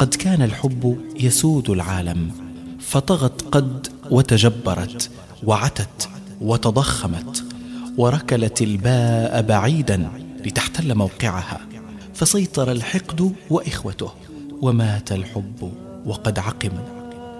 قد كان الحب يسود العالم فطغت قد وتجبرت وعتت وتضخمت وركلت الباء بعيدا لتحتل موقعها فسيطر الحقد وإخوته ومات الحب وقد عقم.